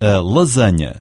a lasanha.